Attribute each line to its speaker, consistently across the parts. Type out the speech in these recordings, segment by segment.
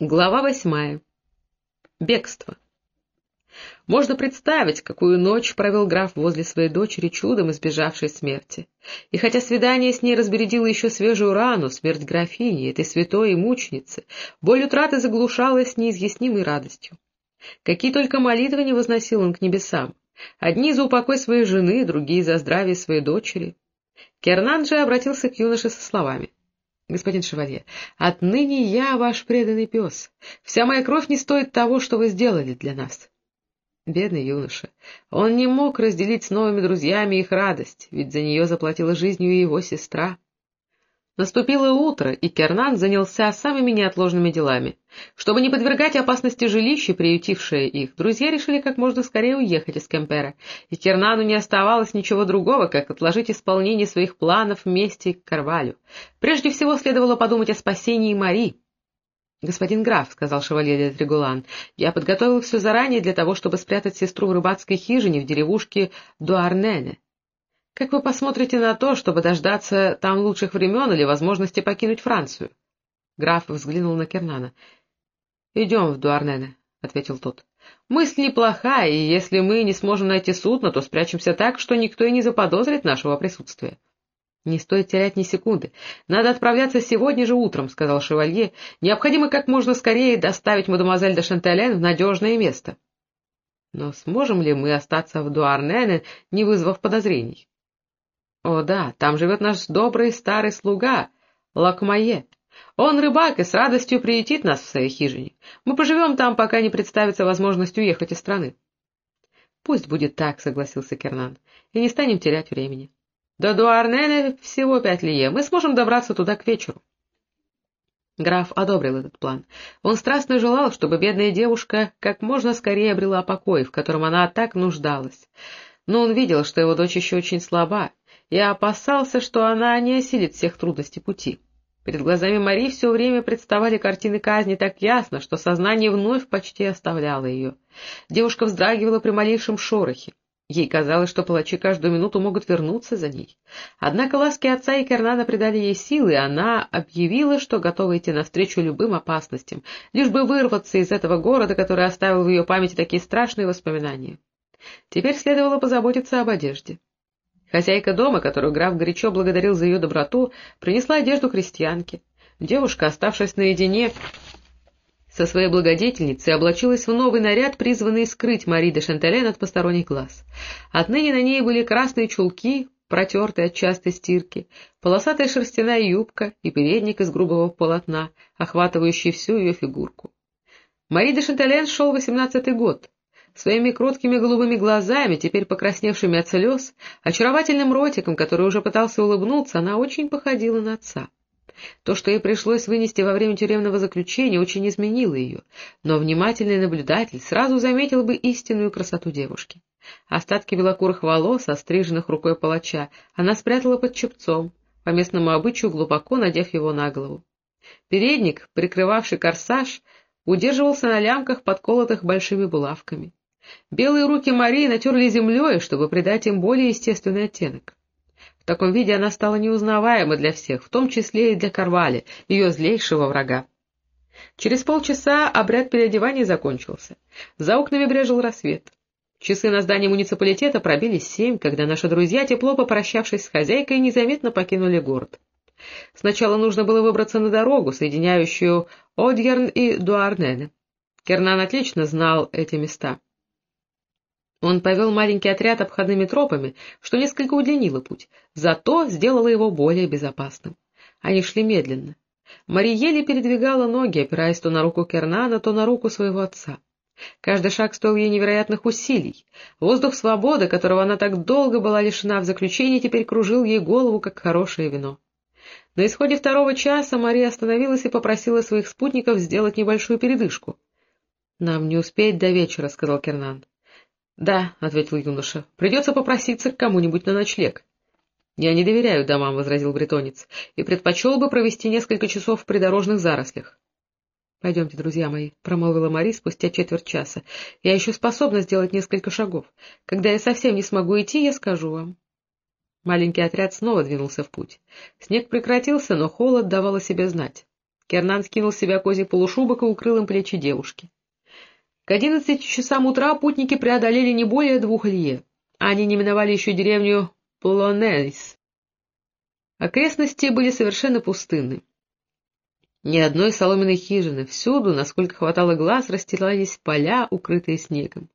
Speaker 1: Глава восьмая. Бегство. Можно представить, какую ночь провел граф возле своей дочери, чудом избежавшей смерти. И хотя свидание с ней разбередило еще свежую рану, смерть графини, этой святой и мученицы, боль утраты заглушалась неизъяснимой радостью. Какие только молитвы не возносил он к небесам. Одни за упокой своей жены, другие за здравие своей дочери. Кернан же обратился к юноше со словами. Господин Шевалье, отныне я ваш преданный пес. Вся моя кровь не стоит того, что вы сделали для нас. Бедный юноша. Он не мог разделить с новыми друзьями их радость, ведь за нее заплатила жизнью его сестра. Наступило утро, и Кернан занялся самыми неотложными делами. Чтобы не подвергать опасности жилище, приютившее их, друзья решили как можно скорее уехать из Кемпера, и Кернану не оставалось ничего другого, как отложить исполнение своих планов вместе к Карвалю. Прежде всего следовало подумать о спасении Мари. — Господин граф, — сказал шевалье де я подготовил все заранее для того, чтобы спрятать сестру в рыбацкой хижине в деревушке Дуарнене. Как вы посмотрите на то, чтобы дождаться там лучших времен или возможности покинуть Францию? Граф взглянул на Кернана. — Идем в Дуарнене, — ответил тот. — Мысль неплохая, и если мы не сможем найти судно, то спрячемся так, что никто и не заподозрит нашего присутствия. — Не стоит терять ни секунды. Надо отправляться сегодня же утром, — сказал шевалье. — Необходимо как можно скорее доставить мадемуазель де Шантелен в надежное место. — Но сможем ли мы остаться в Дуарнене, не вызвав подозрений? О да, там живет наш добрый старый слуга, Лакмае. Он рыбак и с радостью приютит нас в своей хижине. Мы поживем там, пока не представится возможность уехать из страны. — Пусть будет так, — согласился Кернан, — и не станем терять времени. До Дуарнене всего пять лие, мы сможем добраться туда к вечеру. Граф одобрил этот план. Он страстно желал, чтобы бедная девушка как можно скорее обрела покой, в котором она так нуждалась. Но он видел, что его дочь еще очень слаба, и опасался, что она не осилит всех трудностей пути. Перед глазами Мари все время представали картины казни так ясно, что сознание вновь почти оставляло ее. Девушка вздрагивала при малейшем шорохе. Ей казалось, что палачи каждую минуту могут вернуться за ней. Однако ласки отца и Кернана придали ей силы, и она объявила, что готова идти навстречу любым опасностям, лишь бы вырваться из этого города, который оставил в ее памяти такие страшные воспоминания. Теперь следовало позаботиться об одежде. Хозяйка дома, которую граф горячо благодарил за ее доброту, принесла одежду крестьянке. Девушка, оставшись наедине со своей благодетельницей, облачилась в новый наряд, призванный скрыть Мари де Шантелен от посторонних глаз. Отныне на ней были красные чулки, протертые от частой стирки, полосатая шерстяная юбка и передник из грубого полотна, охватывающий всю ее фигурку. Мари де Шантелен шел восемнадцатый год. Своими кроткими голубыми глазами, теперь покрасневшими от слез, очаровательным ротиком, который уже пытался улыбнуться, она очень походила на отца. То, что ей пришлось вынести во время тюремного заключения, очень изменило ее, но внимательный наблюдатель сразу заметил бы истинную красоту девушки. Остатки белокурых волос, остриженных рукой палача, она спрятала под чепцом, по местному обычаю глубоко надев его на голову. Передник, прикрывавший корсаж, удерживался на лямках, подколотых большими булавками. Белые руки Марии натерли землей, чтобы придать им более естественный оттенок. В таком виде она стала неузнаваема для всех, в том числе и для Карвали, ее злейшего врага. Через полчаса обряд переодевания закончился. За окнами брежил рассвет. Часы на здании муниципалитета пробили семь, когда наши друзья, тепло попрощавшись с хозяйкой, незаметно покинули город. Сначала нужно было выбраться на дорогу, соединяющую Одьерн и Дуарнене. Кернан отлично знал эти места. Он повел маленький отряд обходными тропами, что несколько удлинило путь, зато сделало его более безопасным. Они шли медленно. Мариелли передвигала ноги, опираясь то на руку Кернана, то на руку своего отца. Каждый шаг стоил ей невероятных усилий. Воздух свободы, которого она так долго была лишена в заключении, теперь кружил ей голову, как хорошее вино. На исходе второго часа Мария остановилась и попросила своих спутников сделать небольшую передышку. — Нам не успеть до вечера, — сказал Кернан. — Да, — ответил юноша, — придется попроситься к кому-нибудь на ночлег. — Я не доверяю домам, — возразил бретонец, — и предпочел бы провести несколько часов в придорожных зарослях. — Пойдемте, друзья мои, — промолвила Мари спустя четверть часа. — Я еще способна сделать несколько шагов. Когда я совсем не смогу идти, я скажу вам. Маленький отряд снова двинулся в путь. Снег прекратился, но холод давал о себе знать. Кернан скинул с себя козий полушубок и укрыл им плечи девушки. К одиннадцати часам утра путники преодолели не более двух лье. Они не миновали еще деревню Полонейс. Окрестности были совершенно пустынны. Ни одной соломенной хижины, всюду, насколько хватало глаз, расстилались поля, укрытые снегом.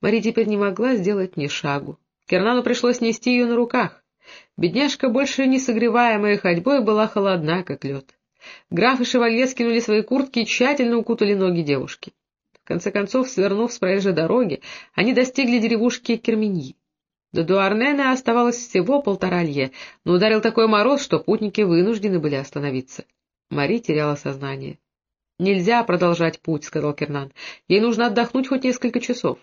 Speaker 1: Мари теперь не могла сделать ни шагу. Кернану пришлось нести ее на руках. Бедняжка, больше не согреваемая ходьбой, была холодна, как лед. Граф и шевалье скинули свои куртки и тщательно укутали ноги девушки конце концов, свернув с проезжей дороги, они достигли деревушки Керменьи. До Дуарнена оставалось всего полтора лье, но ударил такой мороз, что путники вынуждены были остановиться. Мари теряла сознание. — Нельзя продолжать путь, — сказал Кернан. — Ей нужно отдохнуть хоть несколько часов.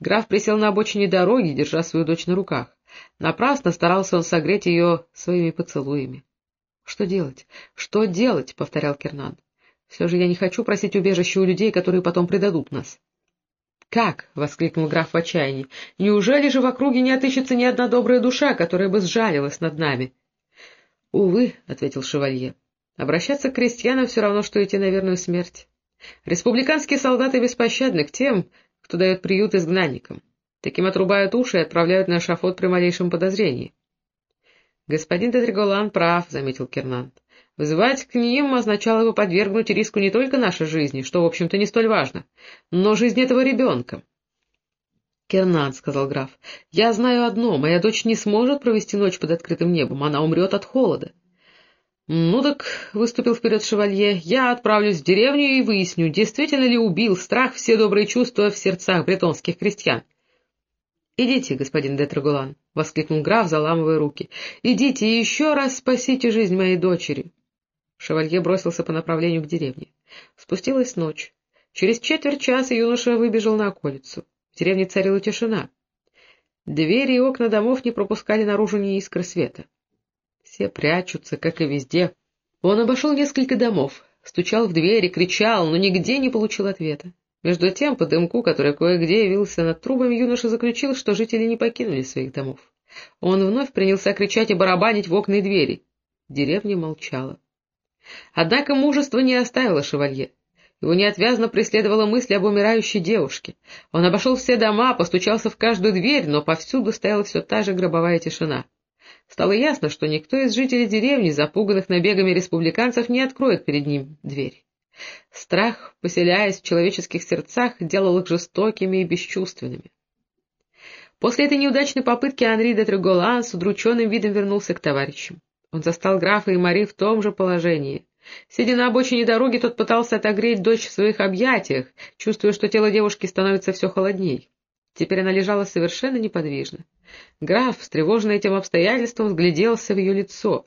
Speaker 1: Граф присел на обочине дороги, держа свою дочь на руках. Напрасно старался он согреть ее своими поцелуями. — Что делать? Что делать? — повторял Кернан. Все же я не хочу просить убежища у людей, которые потом предадут нас. — Как? — воскликнул граф в отчаянии. — Неужели же в округе не отыщется ни одна добрая душа, которая бы сжалилась над нами? — Увы, — ответил шевалье. — Обращаться к крестьянам все равно, что идти на верную смерть. Республиканские солдаты беспощадны к тем, кто дает приют изгнанникам. Таким отрубают уши и отправляют на шафот при малейшем подозрении. — Господин Тетриголан прав, — заметил Кернан. Вызывать к ним означало бы подвергнуть риску не только нашей жизни, что, в общем-то, не столь важно, но жизнь этого ребенка. — Кернан, — сказал граф, — я знаю одно, моя дочь не сможет провести ночь под открытым небом, она умрет от холода. — Ну так, — выступил вперед шевалье, — я отправлюсь в деревню и выясню, действительно ли убил страх все добрые чувства в сердцах бретонских крестьян. — Идите, господин де Трагулан, — воскликнул граф, заламывая руки, — идите и еще раз спасите жизнь моей дочери. Шевалье бросился по направлению к деревне. Спустилась ночь. Через четверть часа юноша выбежал на околицу. В деревне царила тишина. Двери и окна домов не пропускали наружу ни искры света. Все прячутся, как и везде. Он обошел несколько домов, стучал в двери, кричал, но нигде не получил ответа. Между тем, по дымку, который кое-где явился над трубами, юноша заключил, что жители не покинули своих домов. Он вновь принялся кричать и барабанить в окна и двери. Деревня молчала. Однако мужество не оставило шевалье. Его неотвязно преследовала мысль об умирающей девушке. Он обошел все дома, постучался в каждую дверь, но повсюду стояла все та же гробовая тишина. Стало ясно, что никто из жителей деревни, запуганных набегами республиканцев, не откроет перед ним дверь. Страх, поселяясь в человеческих сердцах, делал их жестокими и бесчувственными. После этой неудачной попытки Анри де Треголан с удрученным видом вернулся к товарищам. Он застал графа и Мари в том же положении. Сидя на обочине дороги, тот пытался отогреть дочь в своих объятиях, чувствуя, что тело девушки становится все холодней. Теперь она лежала совершенно неподвижно. Граф, встревоженный этим обстоятельством, взгляделся в ее лицо.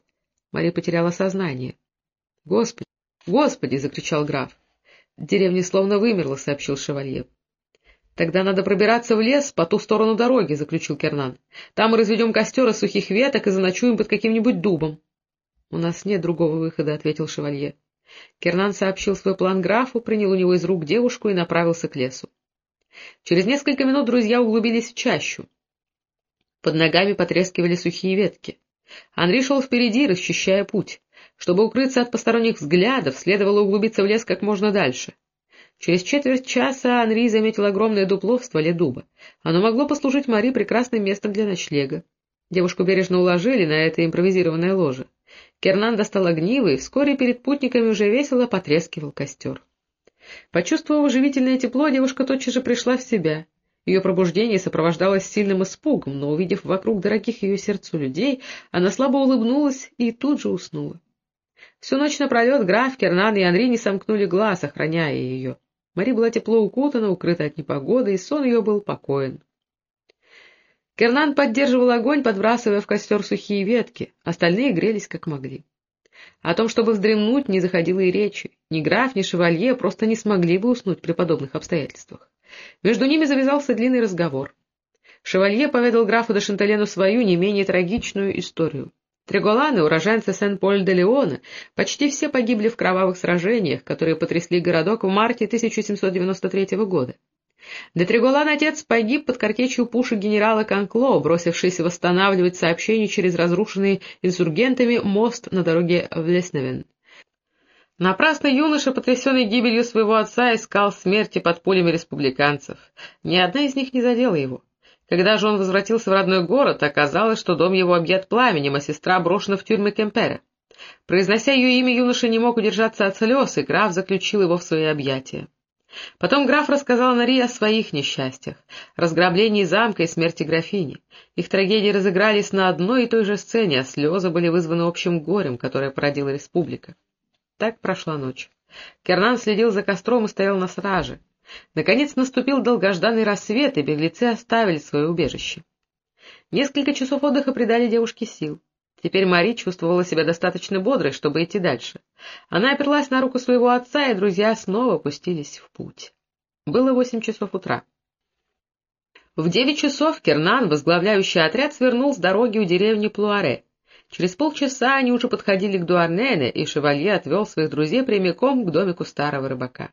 Speaker 1: Мария потеряла сознание. — Господи! Господи! — закричал граф. — Деревня словно вымерла, — сообщил шевалье. «Тогда надо пробираться в лес по ту сторону дороги», — заключил Кернан. «Там мы разведем костер из сухих веток и заночуем под каким-нибудь дубом». «У нас нет другого выхода», — ответил шевалье. Кернан сообщил свой план графу, принял у него из рук девушку и направился к лесу. Через несколько минут друзья углубились в чащу. Под ногами потрескивали сухие ветки. Андрей шел впереди, расчищая путь. Чтобы укрыться от посторонних взглядов, следовало углубиться в лес как можно дальше. Через четверть часа Анри заметил огромное дупло в стволе дуба. Оно могло послужить Мари прекрасным местом для ночлега. Девушку бережно уложили на это импровизированное ложе. Кернан достал огниво, и вскоре перед путниками уже весело потрескивал костер. Почувствовав живительное тепло, девушка тотчас же пришла в себя. Ее пробуждение сопровождалось сильным испугом, но, увидев вокруг дорогих ее сердцу людей, она слабо улыбнулась и тут же уснула. Всю ночь напролет граф, Кернан и Анри не сомкнули глаз, охраняя ее. Мари была тепло укутана, укрыта от непогоды, и сон ее был покоен. Кернан поддерживал огонь, подбрасывая в костер сухие ветки, остальные грелись как могли. О том, чтобы вздремнуть, не заходило и речи. Ни граф, ни шевалье просто не смогли бы уснуть при подобных обстоятельствах. Между ними завязался длинный разговор. Шевалье поведал графу де Шанталену свою не менее трагичную историю. Треголаны, уроженцы Сен-Поль-де-Леона, почти все погибли в кровавых сражениях, которые потрясли городок в марте 1793 года. Де Треголан отец погиб под картечью пушек генерала Конкло, бросившись восстанавливать сообщение через разрушенный инсургентами мост на дороге в Лесневен. Напрасно юноша, потрясенный гибелью своего отца, искал смерти под пулями республиканцев. Ни одна из них не задела его. Когда же он возвратился в родной город, оказалось, что дом его объят пламенем, а сестра брошена в тюрьмы Кемпера. Произнося ее имя, юноша не мог удержаться от слез, и граф заключил его в свои объятия. Потом граф рассказал Нари о своих несчастьях, разграблении замка и смерти графини. Их трагедии разыгрались на одной и той же сцене, а слезы были вызваны общим горем, которое породила республика. Так прошла ночь. Кернан следил за костром и стоял на страже. Наконец наступил долгожданный рассвет, и беглецы оставили свое убежище. Несколько часов отдыха придали девушке сил. Теперь Мари чувствовала себя достаточно бодрой, чтобы идти дальше. Она оперлась на руку своего отца, и друзья снова пустились в путь. Было восемь часов утра. В девять часов Кернан, возглавляющий отряд, свернул с дороги у деревни Плуаре. Через полчаса они уже подходили к Дуарнене, и шевалье отвел своих друзей прямиком к домику старого рыбака.